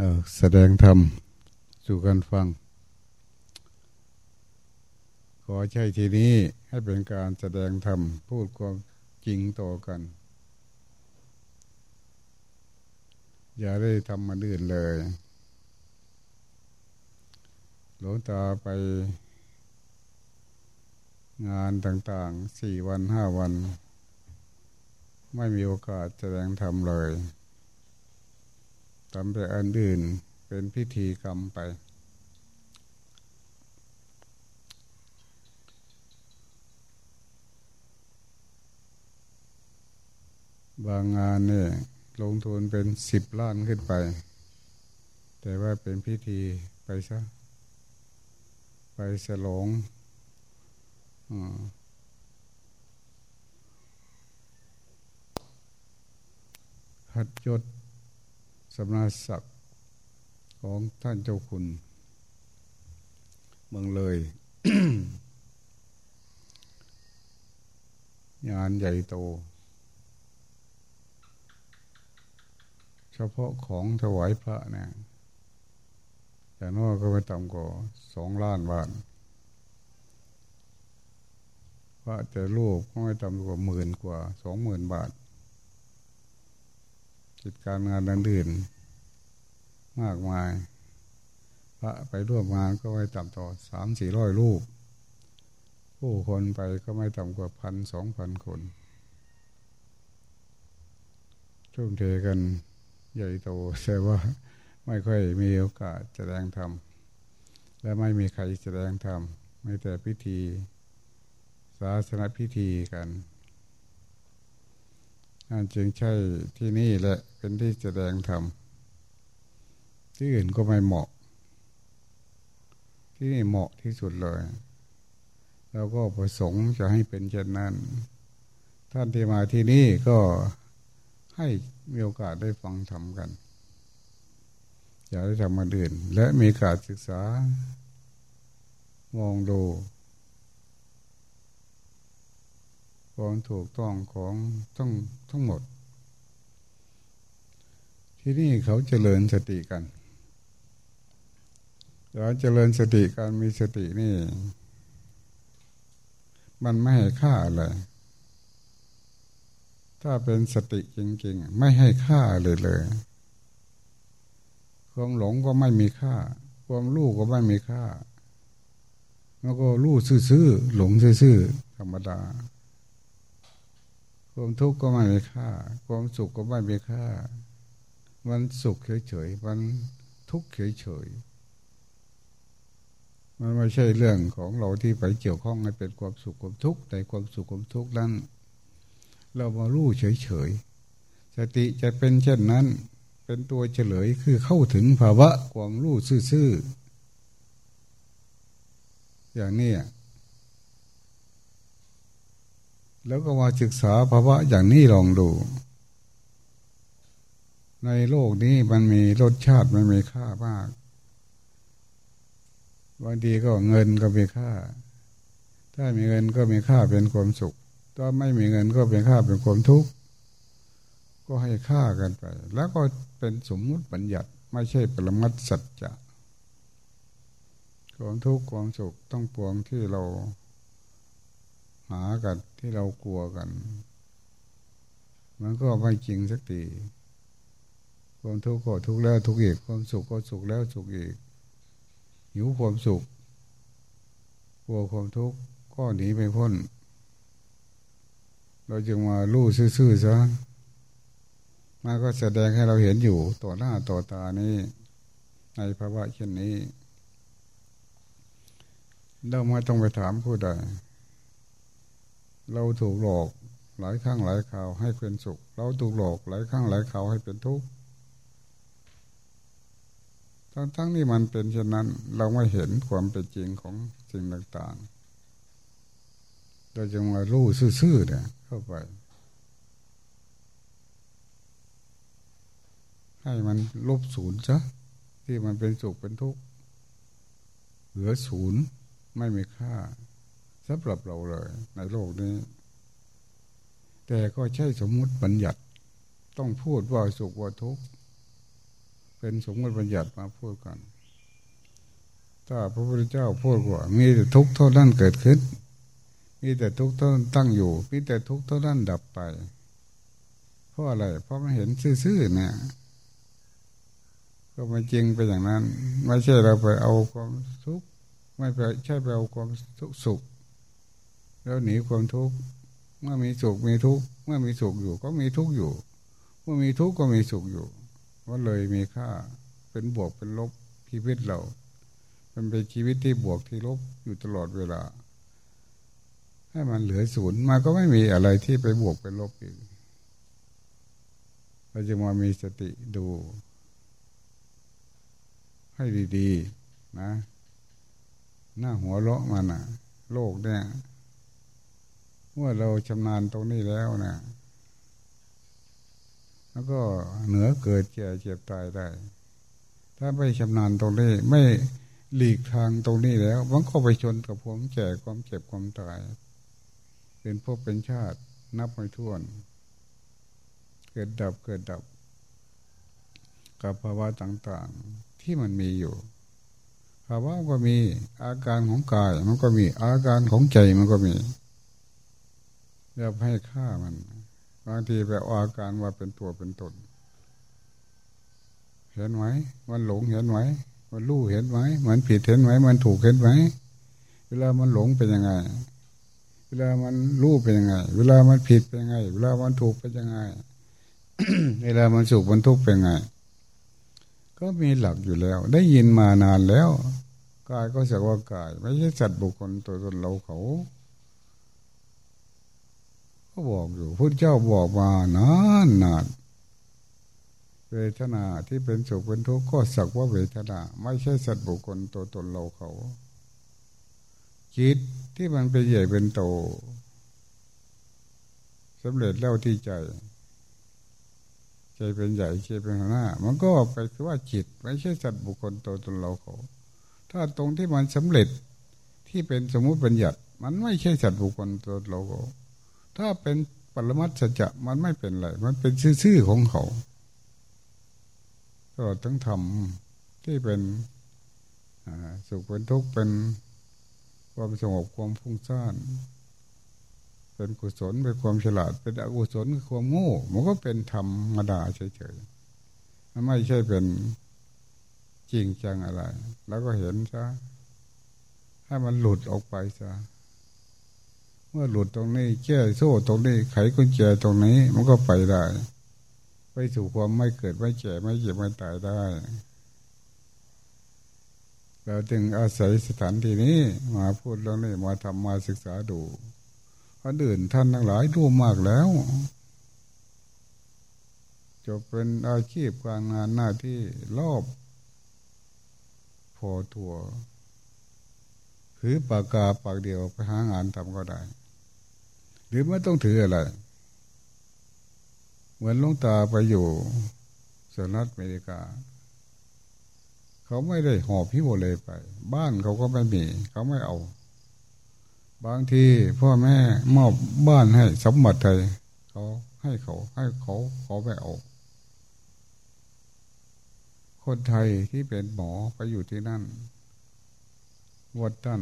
ออแสดงธรรมสู่กันฟัง ขอใช้ทีนี้ให้เป็นการแสดงธรรมพูดความจริงต่อกัน อย่าได้ทำมาดื่นเลย หลวงตาไปงานต่างๆสี่วันห้าวัน ไม่มีโอกาสแสดงธรรมเลย ทำแต่อันอื่นเป็นพิธีกรรมไป บางงานเนี่ยลงทุนเป็นสิบล้านขึ้นไป แต่ว่าเป็นพิธีไปซะ ไปฉลองหัดยศ สำนาศักดิ์ของท่านเจ้าคุณ เมืองเลย งานใหญ่โต เฉพาะของถวายพระเนี่ยอย่างน้อยก็ไม่ต่ำกว่าสองล้านบาทพระแต่รูปก็ไม่ต่ำกว่าหมื่นกว่าสองหมื่นบาท กิจการงานอื่นมากมาย พระไปร่วมงานก็ไม่ต่ำต่อสามสี่ร้อยรูป ผู้คนไปก็ไม่ต่ำกว่าพันสองพันคนชุ่มเทกันใหญ่โตแต่ว่าไม่ค่อยมีโอกาสแสดงธรรมและไม่มีใครแสดงธรรมไม่แต่พิธีศาสนพิธีกัน นั่นจึงใช่ที่นี่แหละเป็นที่แสดงธรรมที่อื่นก็ไม่เหมาะ ที่นี่เหมาะที่สุดเลยแล้วก็ประสงค์จะให้เป็นเช่นนั้น ท่านที่มาที่นี่ก็ให้มีโอกาสได้ฟังธรรมกันอย่าได้ทำมาดื่น และมีการศึกษามองดู ความถูกต้องของทั้งทั้งหมด ที่นี่เขาเจริญสติกันการเจริญสติการมีสตินี่ มันไม่ให้ค่าอะไรถ้าเป็นสติจริงๆ ไม่ให้ค่าเลยเลย ความหลงก็ไม่มีค่า ความรู้ก็ไม่มีค่า แล้วก็รู้ซื่อๆหลงซื่อๆธรรมดา ความทุกข์ก็ไม่มีค่า ความสุขก็ไม่มีค่า มันสุขเฉยๆ มันทุกข์เฉยๆ มันไม่ใช่เรื่องของเราที่ไปเกี่ยวข้องให้เป็นความสุขความทุกข์แต่ความสุขความทุกข์นั้น เรามารู้เฉยๆ สติจะเป็นเช่นนั้น เป็นตัวเฉลยคือเข้าถึงภาวะความรู้ซื่อๆ อย่างนี้ แล้วก็มาศึกษาภาวะอย่างนี้ลองดู ในโลกนี้มันมีรสชาติมันมีค่ามากบางทีก็เงินก็มีค่า ถ้ามีเงินก็มีค่าเป็นความสุข ถ้าไม่มีเงินก็เป็นค่าเป็นความทุกข์ ก็ให้ค่ากันไป แล้วก็เป็นสมมุติบัญญัติไม่ใช่ปรมัตสัจจะ ความทุกข์ความสุขต้องปวงที่เรา หากันที่เรากลัวกัน มันก็ไม่จริงสักทีความทุกข์ก็ทุกข์แล้วทุกข์อีกความสุขก็สุขแล้วสุขอีกหิวความสุขกลัวความทุกข์ก็หนีไปพ้น เราจึงมาลู่ซื่อๆซะมาก็แสดงให้เราเห็นอยู่ต่อหน้าต่อตานี้ ในภาวะเช่นนี้เราไม่ต้องไปถามผู้ใด เราถูกหลอกหลายครั้งหลายคราวให้เป็นสุข เราถูกหลอกหลายครั้งหลายคราวให้เป็นทุกข์ทั้งทั้งนี้มันเป็นเช่นนั้น เราไม่เห็นความเป็นจริงของสิ่งต่างๆเราจึงมารู้ซื่อๆเนี่ยเข้าไป ให้มันลบศูนย์ซะที่มันเป็นสุขเป็นทุกข์เหลือศูนย์ไม่มีค่า สำหรับเราเลย ในโลกนี้ แต่ก็ใช่สมมุติบัญญัติ ต้องพูดว่าสุขว่าทุกข์เป็นสมมติบัญญัติมาพูดกันถ้าพระพุทธเจ้าพูดว่า มีแต่ทุกข์เท่านั้นเกิดขึ้น มีแต่ทุกข์เท่านั้นตั้งอยู่ มีแต่ทุกข์เท่านั้นดับไป เพราะอะไร เพราะมันเห็นซื่อๆเนี่ย ก็ไม่จริงไปอย่างนั้น ไม่ใช่เราไปเอาความทุกข์ ไม่ไปใช่ไปเอาความสุข แล้วหนีความทุกข์เมื่อมีสุขมีทุกข์เมื่อมีสุขอยู่ก็มีทุกข์อยู่ เมื่อมีทุกข์ก็มีสุขอยู่ก็เลยมีค่าเป็นบวกเป็นลบชีวิตเรา มันเป็นชีวิตที่บวกที่ลบอยู่ตลอดเวลา ให้มันเหลือศูนย์มาก็ไม่มีอะไรที่ไปบวกเป็นลบอีกเราจะมามีสติดู ให้ดี ๆ นะ หน้าหัวเราะมันอะโลกเนี่ย เมื่อเราชำนาญตรงนี้แล้วนะแล้วก็เหนือเกิดเจ็บเจ็บตายได้ ถ้าไม่ชำนาญตรงนี้ ไม่หลีกทางตรงนี้แล้วมันก็ไปชนกับความแก่ความเจ็บความตาย เป็นพวกเป็นชาตินับไม่ถ้วน เกิดดับเกิดดับ กับภาวะต่างๆ ที่มันมีอยู่ภาวะก็มีอาการของกายมันก็มีอาการของใจมันก็มี อย่าให้ค่ามัน บางทีไปอาการว่าเป็นตัวเป็นตน เห็นไหมมันหลงเห็นไหมมันรู้เห็นไหมมันผิดเห็นไหมมันถูกเห็นไหมเวลามันหลงเป็นยังไง เวลามันรู้เป็นยังไง เวลามันผิดเป็นยังไง เวลามันถูกเป็นยังไง เวลามันสุขมันทุกข์เป็นยังไง ก็มีหลักอยู่แล้ว ได้ยินมานานแล้วกายก็สักว่ากาย ไม่ใช่สัตว์บุคคลตัวตนเราเขา ก็บอกอยู่พุทธเจ้าบอกมานานนานเวทนาที่เป็นสุขเป็นทุกข์ก็สักว่าเวทนา ไม่ใช่สัตว์บุคคลตัวตนเราเขา จิตที่มันเป็นใหญ่เป็นโตสำเร็จแล้วที่ใจ ใจเป็นใหญ่ใจเป็นหน้า มันก็ไปคือว่าจิต ไม่ใช่สัตว์บุคคลตัวตนเราเขา ถ้าตรงที่มันสำเร็จที่เป็นสมมุติบัญญัติ มันไม่ใช่สัตว์บุคคลตัวเราเขา ถ้าเป็นปรมัตสัจจะมันไม่เป็นไร มันเป็นชื่อของเขาก็ต้องทำที่เป็นสุขเป็นทุกข์เป็นความสงบความฟุ้งซ่านเป็นกุศลเป็นความฉลาด เป็นอกุศลคือความโง่มันก็เป็นธรรมดาเฉยๆมันไม่ใช่เป็นจริงจังอะไร แล้วก็เห็นซะให้มันหลุดออกไปซะ มื่อหลุดตรงนี้แก้โซ่ตรงนี้ไขกุญแจตรงนี้ มันก็ไปได้ ไปสู่ความไม่เกิดไม่แก่ไม่เจ็บไม่ตายได้เราจึงอาศัยสถานที่นี้มาพูดเรื่องนี้มาทำมาศึกษาดูคนอื่นท่านทั้งหลายรู้มากแล้วจะเป็นอาชีพการงานหน้าที่รอบ พอตัวถือปากกาปากเดียวไปหางานทำก็ได้ หรือไม่ต้องถืออะไร เหมือนลุงตาไปอยู่สหรัฐอเมริกา เขาไม่ได้หอบพิโวเลยไป บ้านเขาก็ไม่มี เขาไม่เอา บางทีพ่อแม่มอบบ้านให้สมบัติไทยเขาให้เขาให้เขาเขาไปเอาคนไทยที่เป็นหมอไปอยู่ที่นั่นวัดตัน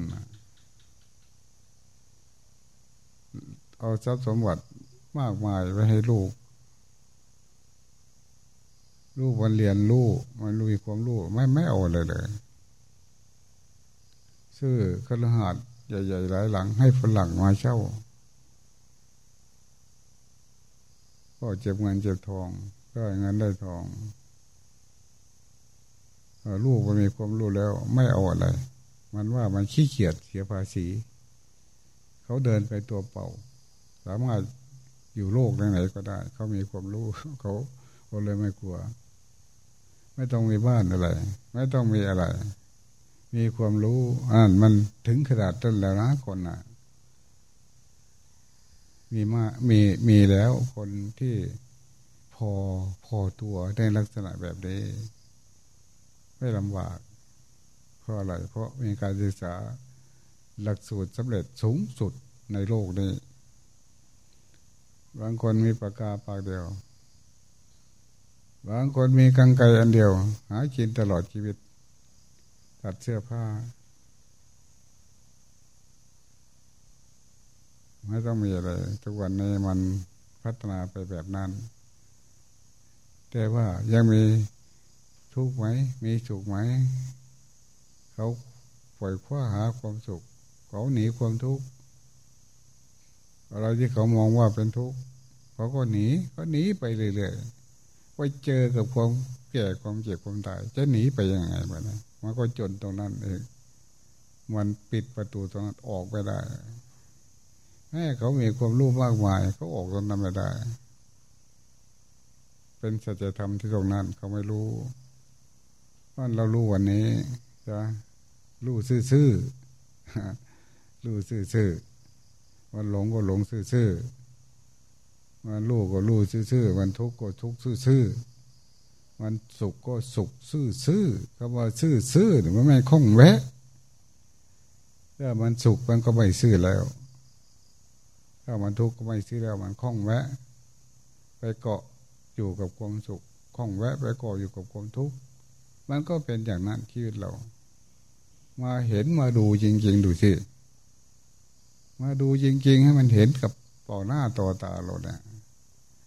เอาทรัพย์สมบัติมากมายไปให้ลูก ลูกวันเรียนลูกมันรู้ความรู้ไม่ไม่เอาเลยเลย ซื้อคฤหาสน์ใหญ่ๆหลายหลัง ให้ฝรั่งมาเช่าก็เจ็บเงินเจ็บทองได้เงินได้ทองลูกมันมีความรู้แล้ว ไม่เอาอะไร มันว่ามันขี้เกียจเสียภาษี เขาเดินไปตัวเป่า สามารถอยู่โลกไหนก็ได้ เขามีความรู้เขาเขาเลยไม่กลัว ไม่ต้องมีบ้านอะไร ไม่ต้องมีอะไร มีความรู้อ่านมันถึงขนาดต้นแล้วนะคนน่ะ มีมามีมีแล้วคนที่พอพอตัวในลักษณะแบบนี้ ไม่ลำบากเพราะอะไรเพราะมีการศึกษาหลักสูตรสำเร็จสูงสุดในโลกนี้ บางคนมีปากกาปากเดียว บางคนมีกังไกอันเดียว หากินตลอดชีวิต ตัดเสื้อผ้า ไม่ต้องมีอะไร ทุกวันนี้มันพัฒนาไปแบบนั้น แต่ว่ายังมีทุกข์ไหม มีสุขไหม เขาปล่อยคว้าหาความสุข เขาหนีความทุกข์ อะไรที่เขามองว่าเป็นทุกข์เขาก็หนีเขาหนีไปเรื่อยๆไปเจอกับความแก่ความเจ็บความตาย จะหนีไปยังไงบ้างนะมันก็จนตรงนั้นเองมันปิดประตูตรงนั้นออกไปได้แม้เขามีความรู้มากมายเขาออกตรงนั้นไม่ได้ เป็นสัจธรรมที่ตรงนั้นเขาไม่รู้ว่าเรารู้วันนี้จะรู้ซื่อๆรู้ซื่อๆ วันหลงก็หลงซื่อๆวันรู้ก็รู้ซื่อๆวันทุกข์ก็ทุกข์ซื่อๆวันสุขก็สุขซื่อๆคำว่าซื่อๆมันไม่คล่องแวะถ้ามันสุขมันก็ไม่ซื่อแล้ว ถ้ามันทุกข์ก็ไม่ซื่อแล้วมันคล่องแวะ ไปเกาะอยู่กับความสุขคล่องแวะไปเกาะอยู่กับความทุกข์มันก็เป็นอย่างนั้นชีวิตเรา มาเห็นมาดูจริงๆดูสิ มาดูจริง ๆ ให้มันเห็นกับต่อหน้าต่อตาเราเนี่ย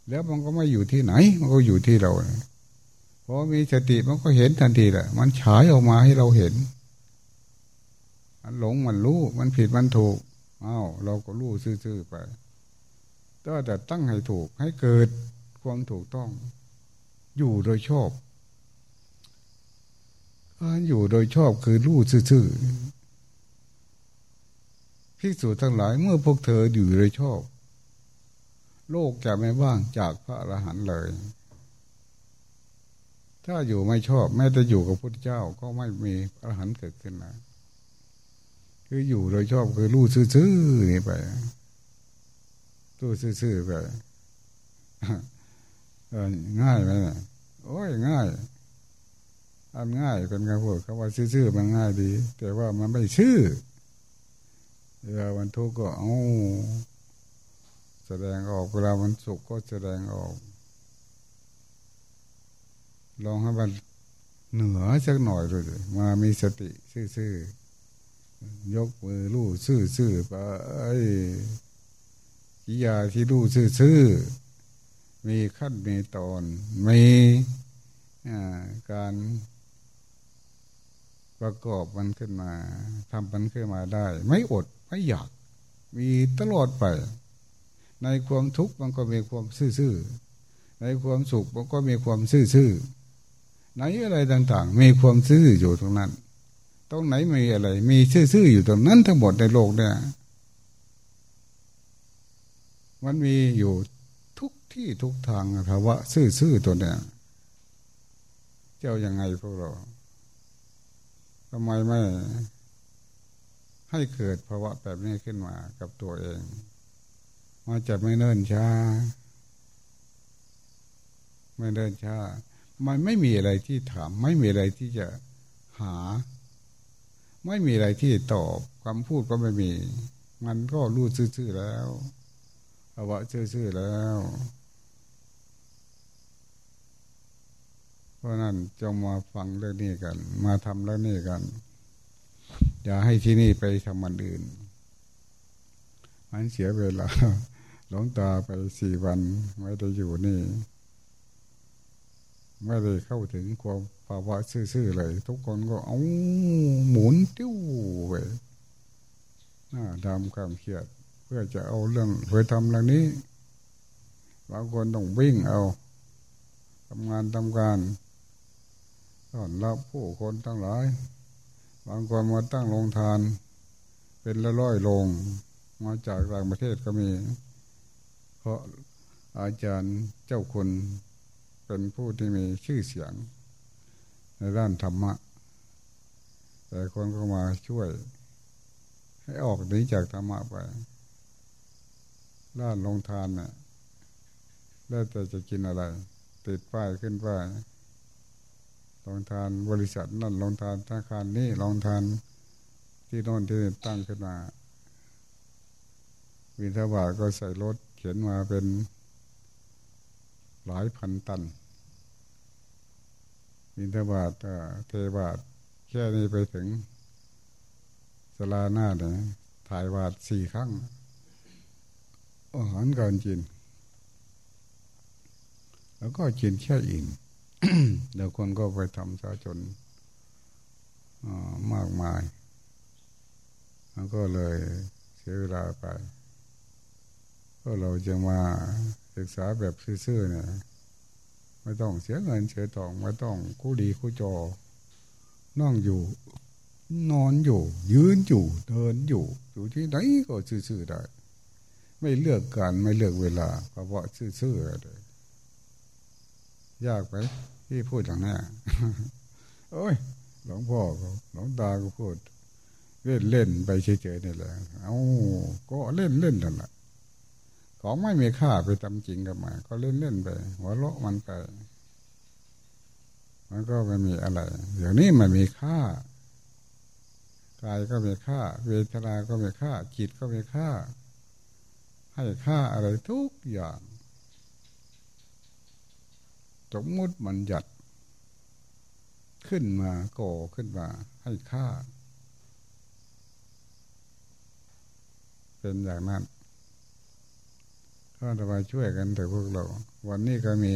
แล้วมันก็ไม่อยู่ที่ไหน มันก็อยู่ที่เราพอมีสติมันก็เห็นทันทีแหละมันฉายออกมาให้เราเห็น มันหลงมันรู้มันผิดมันถูกอ้าวเราก็รู้ซื่อๆไปก็แต่ตั้งให้ถูกให้เกิดความถูกต้อง อยู่โดยชอบการอยู่โดยชอบคือรู้ซื่อๆ พิสูจน์ทั้งหลายเมื่อพวกเธออยู่โดยชอบ โลกจะไม่ว่างจากพระอรหันต์เลย ถ้าอยู่ไม่ชอบ แม้แต่อยู่กับพระเจ้าก็ไม่มีอรหันต์เกิดขึ้นนะคืออยู่โดยชอบคือรู้ซื่อๆนี่ไปรู้ซื่อๆไปง่ายไหมโอ้ยง่ายอันง่ายเป็นการพูดคำว่าซื่อๆมันง่ายดี แต่ว่ามันไม่ชื่อ เวลาวันทุกข์ก็เอาแสดงออกเวลาวันสุขก็แสดงออก ลองให้มันเหนือสักหน่อยเลยมามีสติซื่อๆยกมือลู่ซื่อๆไปกิยาที่ลู่ซื่อๆมีขั้นมีตอนมีการประกอบมันขึ้นมาทำมันขึ้นมาได้ ไม่อด ไม่อยาก มีตลอดไป ในความทุกข์มันก็มีความซื่อๆในความสุขมันก็มีความซื่อๆในอะไรต่าง ๆ มีความซื่ออยู่ตรงนั้น ตรงไหนมีอะไร มีซื่อๆอยู่ตรงนั้นทั้งหมดในโลกเนี่ยมันมีอยู่ทุกที่ทุกทางภาวะซื่อๆตัวเนี้ยเจ้ายังไงพวกเราทำไมไม่ ให้เกิดภาวะแบบนี้ขึ้นมากับตัวเอง มันจะไม่เนิ่นช้า ไม่เนิ่นช้า มันไม่มีอะไรที่ถาม ไม่มีอะไรที่จะหา ไม่มีอะไรที่ตอบคำพูดก็ไม่มี มันก็รู้ซื่อๆแล้วภาวะซื่อๆแล้ว เพราะนั้นจงมาฟังเรื่องนี้กัน มาทำเรื่องนี้กัน อย่าให้ที่นี่ไปทำมันอื่น มันเสียเวลาหลงตาไปสี่วันไม่ได้อยู่นี่ไม่ได้เข้าถึงความภาวะซื่อๆเลย ทุกคนก็เอาหมุนติ้วไปน่าทำความเครียด เพื่อจะเอาเรื่องเพื่อทำเรื่องนี้บางคนต้องวิ่งเอาทำงานทำการต้อนรับผู้คนทั้งหลาย บางคนมาตั้งโรงทาน เป็นละร้อยโรงมาจากต่างประเทศก็มี เพราะอาจารย์เจ้าคนเป็นผู้ที่มีชื่อเสียง ในด้านธรรมะ แต่คนก็มาช่วย ให้ออกหนีจากธรรมะไปด้านลงทานเนี่ยแล้วแต่จะกินอะไร ติดป้ายขึ้นป้าย ลองทานบริษัทนั่นลองทานธนาคารนี่ลองทานที่โน่นที่ตั้งขึ้นมาวินทบาทก็ใส่รถเขียนมาเป็นหลายพันตันบินทบาทเทบาทแค่นี้ไปถึงสลาหน้าเนี่ยถ่ายบาทสี่ครั้งอาหารการกิน แล้วก็กินแค่อิ่ม เดี๋ยวคนก็ไปทำสาจนมากมายมันก็เลยเสียเวลาไป ก็เราจะมาศึกษาแบบซื่อๆเนี่ยไม่ต้องเสียเงินเสียทองไม่ต้องคู่ดีคู่จอนั่งอยู่ นอนอยู่ ยืนอยู่ เดินอยู่ อยู่ที่ไหนก็ซื่อๆได้ ไม่เลือกการไม่เลือกเวลาเพราะว่าซื่อๆเลย ยากไปที่พูดอย่างนี้โอ้ย หลวงพ่อหลวงตาก็พูด เล่นเล่นไปเฉยๆนี่แหละเอาก็เล่นเล่นนั่นแหละของไม่มีค่าไปทำจริงกับมา ก็เล่นเล่นไปหัวเราะมันไปมันก็ไม่มีอะไรอย่างนี้มันมีค่ากายก็มีค่า เวทนา ก็มีค่า จิตก็มีค่า ให้ค่าอะไรทุกอย่าง สมมุติมันหยัดขึ้นมาโก่ขึ้นมาให้ค่า เป็นอย่างนั้นก็จะมาช่วยกันแต่พวกเรา วันนี้ก็มี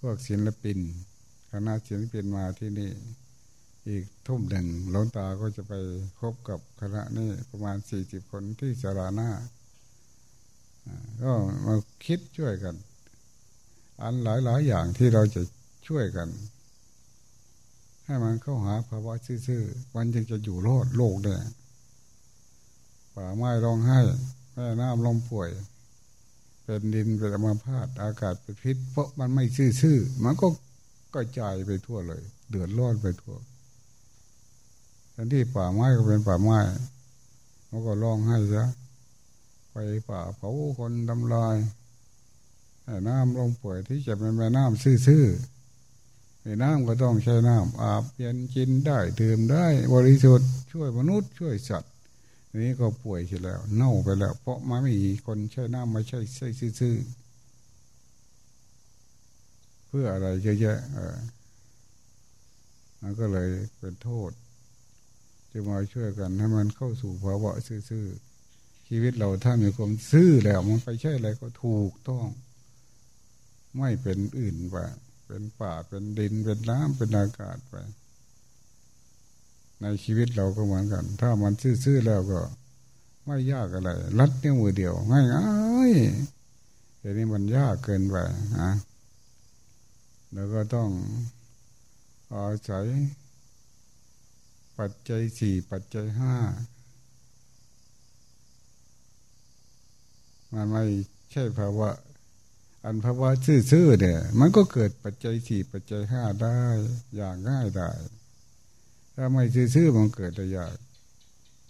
พวกศิลปินคณะศิลปินมาที่นี่ อีกทุ่มหนึ่งหลวงตาก็จะไปพบกับคณะนี้ประมาณสี่สิบคนที่สาราหน้าก็มาคิดช่วยกัน อันหลายหลายอย่างที่เราจะช่วยกัน ให้มันเข้าหาภาวะซื่อๆมันจึงจะอยู่รอดโลกได้ป่าไม้ร้องไห้แม่น้ำลมป่วย เป็นดินเป็นอมาพาตอากาศเป็นพิษ เพราะมันไม่ซื่อๆมันก็กระจายไปทั่วเลย เดือดร้อนไปทั่วทันที่ป่าไม้ก็เป็นป่าไม้มันก็ร้องให้ซะไปป่าเผาคนทำลาย น้ำลงป่วยที่จะเป็นแม่น้ำซื่อๆในน้ำก็ต้องใช้น้ำอาบเย็นกินได้ดื่มได้ บริสุทธิ์ช่วยมนุษย์ช่วยสัตว์นี้ก็ป่วยเสียแล้ว เน่าไปแล้ว เพราะมันไม่มีคนใช้น้ำไม่ใช่ใช่ซื่อๆเพื่ออะไรเยอะแยะออมันก็เลยเป็นโทษ จะมาช่วยกันให้มันเข้าสู่ภาวะซื่อๆชีวิตเราถ้ามีความซื่อแล้ว มันไปใช่อะไรก็ถูกต้อง ไม่เป็นอื่นไปเป็นป่าเป็นดินเป็นน้ำเป็นอากาศไป ในชีวิตเราก็เหมือนกัน ถ้ามันซื่อๆแล้วก็ ไม่ยากอะไรรัดนิ้วมือเดียวง่ายๆแต่นี้มันยากเกินไปนะแล้วก็ต้องอาศัยปัจจัยสี่ปัจจัยห้ามันไม่ใช่ภาวะ อันภาวะซื่อๆเนี่ย มันก็เกิดปัจจัยสี่ปัจจัยห้าได้อย่างง่ายได้ ถ้าไม่ซื่อๆมันเกิดได้ยาก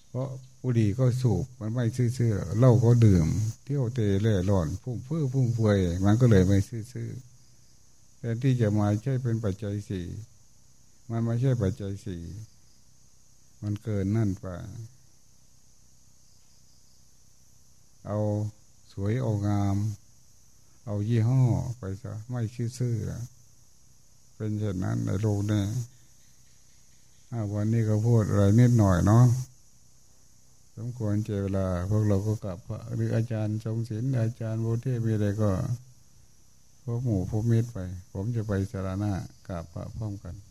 เพราะบุหรี่ก็สูบมันไม่ซื่อๆเหล้าก็ดื่ม เที่ยวเตะเล่ร่อนพุ่งเพื่อพุ่งเฟยมันก็เลยไม่ซื่อๆแต่ที่จะมาใช่เป็นปัจจัยสี่มันไม่ใช่ปัจจัยสี่มันเกินนั่นไปเอาสวยเอางาม เอายี่ห้อไปซะไม่ซื่อๆเป็นเช่นนั้นในโลกนี้วันนี้ก็พูดอะไรนิดหน่อยเนาะสมควรเจเวลา พวกเราก็กลับหรืออาจารย์ทรงศิลป์อาจารย์โบเทมีอะไรก็พวกหมู่พบมิตรไป ผมจะไปสารณะกลับพระพร้อมกัน